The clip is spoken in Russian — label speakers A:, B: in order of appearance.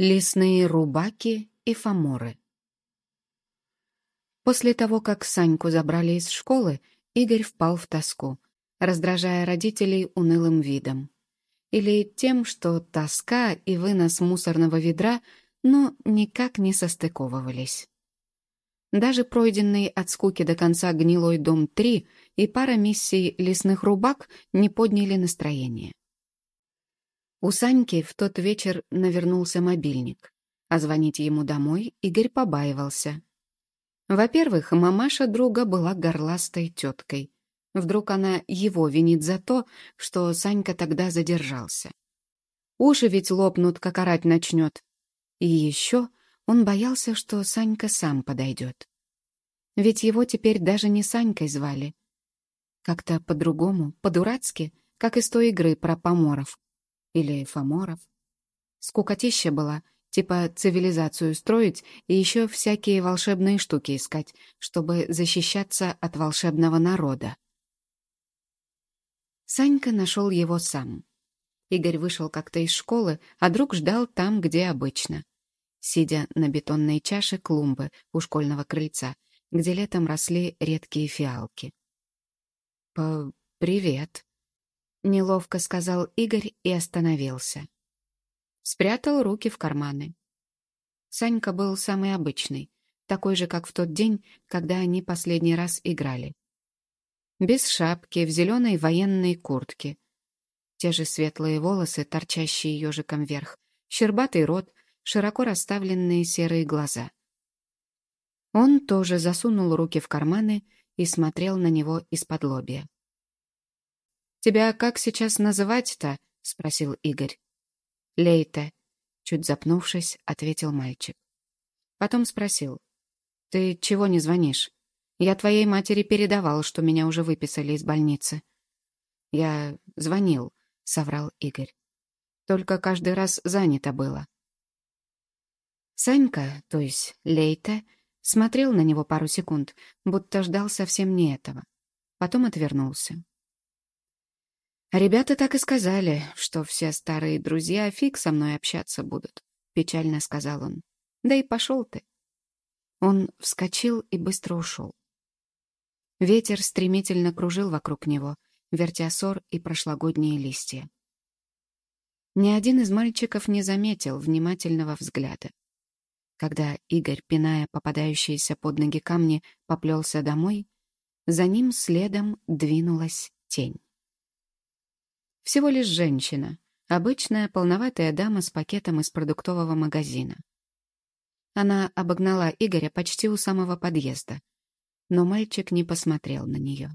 A: Лесные рубаки и фаморы. После того, как Саньку забрали из школы, Игорь впал в тоску, раздражая родителей унылым видом. Или тем, что тоска и вынос мусорного ведра, но никак не состыковывались. Даже пройденный от скуки до конца гнилой дом 3 и пара миссий лесных рубак не подняли настроение. У Саньки в тот вечер навернулся мобильник, а звонить ему домой Игорь побаивался. Во-первых, мамаша друга была горластой теткой. Вдруг она его винит за то, что Санька тогда задержался. Уши ведь лопнут, как орать начнет. И еще он боялся, что Санька сам подойдет. Ведь его теперь даже не Санькой звали. Как-то по-другому, по-дурацки, как из той игры про поморов, или Фоморов. Скукотища была, типа цивилизацию строить и еще всякие волшебные штуки искать, чтобы защищаться от волшебного народа. Санька нашел его сам. Игорь вышел как-то из школы, а друг ждал там, где обычно. Сидя на бетонной чаше клумбы у школьного крыльца, где летом росли редкие фиалки. «Привет», — неловко сказал Игорь и остановился. Спрятал руки в карманы. Санька был самый обычный, такой же, как в тот день, когда они последний раз играли. Без шапки, в зеленой военной куртке. Те же светлые волосы, торчащие ежиком вверх, щербатый рот, широко расставленные серые глаза. Он тоже засунул руки в карманы и смотрел на него из-под лобья. «Тебя как сейчас называть-то?» — спросил Игорь. «Лейте», — чуть запнувшись, ответил мальчик. Потом спросил. «Ты чего не звонишь? Я твоей матери передавал, что меня уже выписали из больницы». «Я звонил», — соврал Игорь. «Только каждый раз занято было». Санька, то есть Лейте, смотрел на него пару секунд, будто ждал совсем не этого. Потом отвернулся. «Ребята так и сказали, что все старые друзья фиг со мной общаться будут», — печально сказал он. «Да и пошел ты». Он вскочил и быстро ушел. Ветер стремительно кружил вокруг него, вертя сор и прошлогодние листья. Ни один из мальчиков не заметил внимательного взгляда. Когда Игорь, пиная попадающиеся под ноги камни, поплелся домой, за ним следом двинулась тень. Всего лишь женщина, обычная полноватая дама с пакетом из продуктового магазина. Она обогнала Игоря почти у самого подъезда, но мальчик не посмотрел на нее.